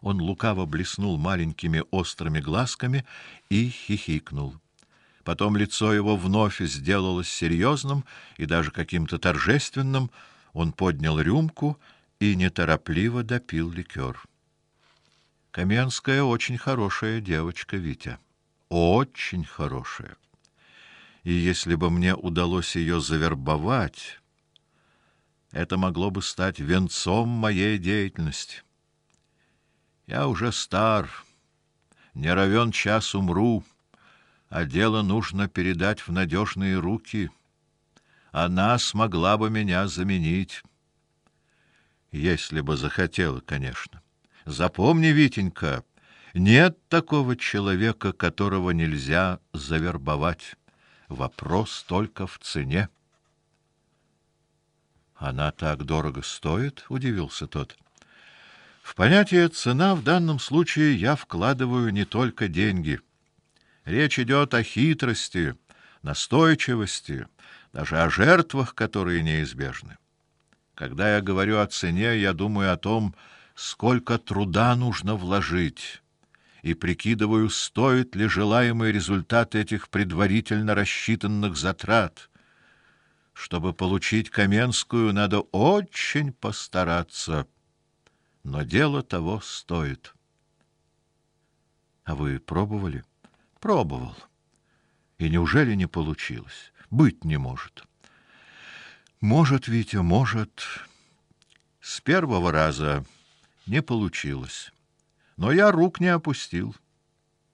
Он лукаво блеснул маленькими острыми глазками и хихикнул. Потом лицо его вновь сделалось серьезным и даже каким-то торжественным. Он поднял рюмку и неторопливо допил ликер. Каменская очень хорошая девочка, Витя. Очень хорошая. И если бы мне удалось ее завербовать, это могло бы стать венцом моей деятельности. Я уже стар, не равен час умру, а дело нужно передать в надежные руки. Она смогла бы меня заменить, если бы захотела, конечно. Запомни, Витенька, нет такого человека, которого нельзя завербовать. Вопрос только в цене. Она так дорого стоит, удивился тот. В понятие цена в данном случае я вкладываю не только деньги. Речь идет о хитрости, настойчивости, даже о жертвах, которые неизбежны. Когда я говорю о цене, я думаю о том, сколько труда нужно вложить, и прикидываю, стоит ли желаемый результат этих предварительно рассчитанных затрат. Чтобы получить Каменскую, надо очень постараться но дело того стоит. А вы пробовали? Пробовал. И неужели не получилось? Быть не может. Может, Витя, может. С первого раза не получилось. Но я рук не опустил.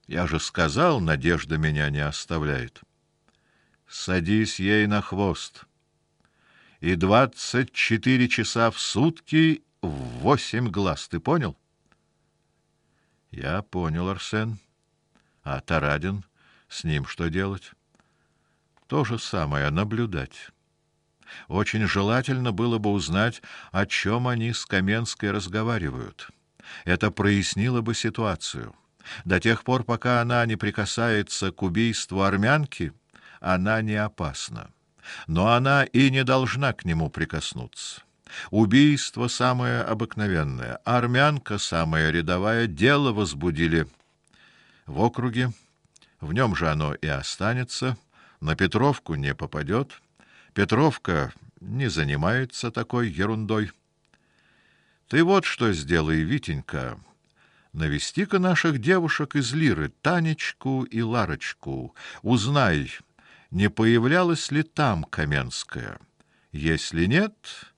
Я же сказал, надежда меня не оставляет. Садись ей на хвост. И двадцать четыре часа в сутки в восемь глаз, ты понял? Я понял, Арсен. А Тарадин, с ним что делать? То же самое наблюдать. Очень желательно было бы узнать, о чем они с Каменской разговаривают. Это прояснило бы ситуацию. До тех пор, пока она не прикасается к убийству армянки, она не опасна. Но она и не должна к нему прикоснуться. Убийство самое обыкновенное, армянка самая рядовая, дело возбудили в округе. В нем же оно и останется, на Петровку не попадет. Петровка не занимается такой ерундой. Ты вот что сделай, Витенька, навести-ка наших девушек из Лиры, Танечку и Ларочку, узнай, не появлялась ли там Каменская. Если нет,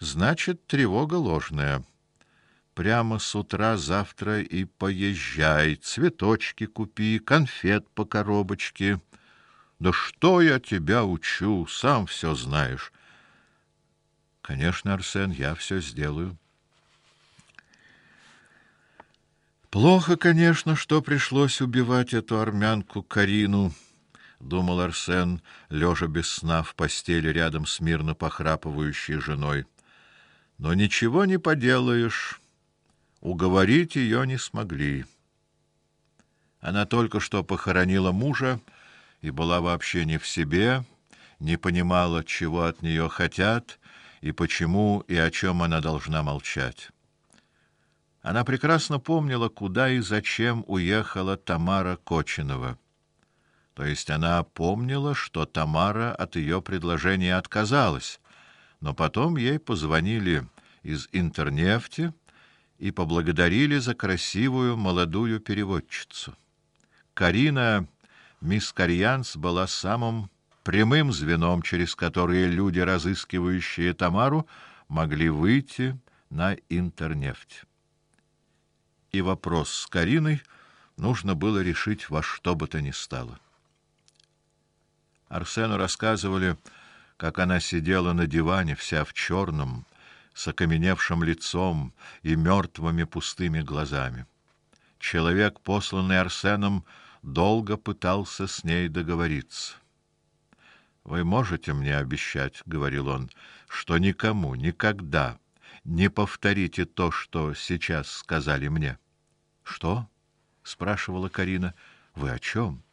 Значит, тревога ложная. Прямо с утра завтра и поезжай, цветочки купи, конфет по коробочке. Да что я тебя учу, сам все знаешь. Конечно, Арсен, я все сделаю. Плохо, конечно, что пришлось убивать эту армянку Карину думал Арсен, лежа без сна в постели рядом с мирно похрапывающей женой. Но ничего не поделаешь. Уговорить ее не смогли. Она только что похоронила мужа и была вообще не в себе, не понимала, чего от нее хотят и почему и о чем она должна молчать. Она прекрасно помнила, куда и зачем уехала Тамара Кочинова. То есть она помнила, что Тамара от ее предложения отказалась, но потом ей позвонили из Интернефти и поблагодарили за красивую молодую переводчицу. Карина мисс Карьянс была самым прямым звеном, через которое люди, разыскивающие Тамару, могли выйти на Интернефть. И вопрос с Кариной нужно было решить во что бы то ни стало. Арсену рассказывали, как она сидела на диване вся в черном, с окаменевшим лицом и мертвыми пустыми глазами. Человек, посланный Арсеном, долго пытался с ней договориться. Вы можете мне обещать, говорил он, что никому никогда не повторите то, что сейчас сказали мне. Что? спрашивала Карина. Вы о чем?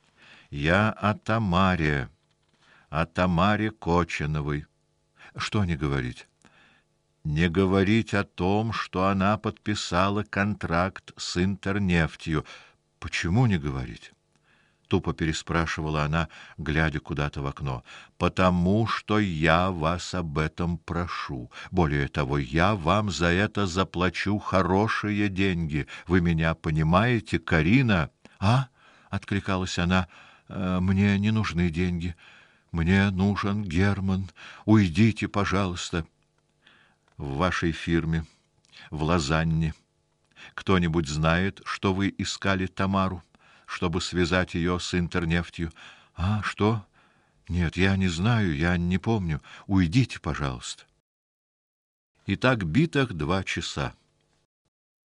Я о Тамаре, о Тамаре Кочиновой. Что не говорить? не говорить о том, что она подписала контракт с Интернефтью. Почему не говорить? тупо переспрашивала она, глядя куда-то в окно. Потому что я вас об этом прошу. Более того, я вам за это заплачу хорошие деньги. Вы меня понимаете, Карина? А? откликалась она. «Э, мне не нужны деньги. Мне нужен Герман. Уйдите, пожалуйста. В вашей фирме в Лозанне кто-нибудь знает, что вы искали Тамару? чтобы связать ее с Интернефтью. А что? Нет, я не знаю, я не помню. Уйдите, пожалуйста. И так битых два часа.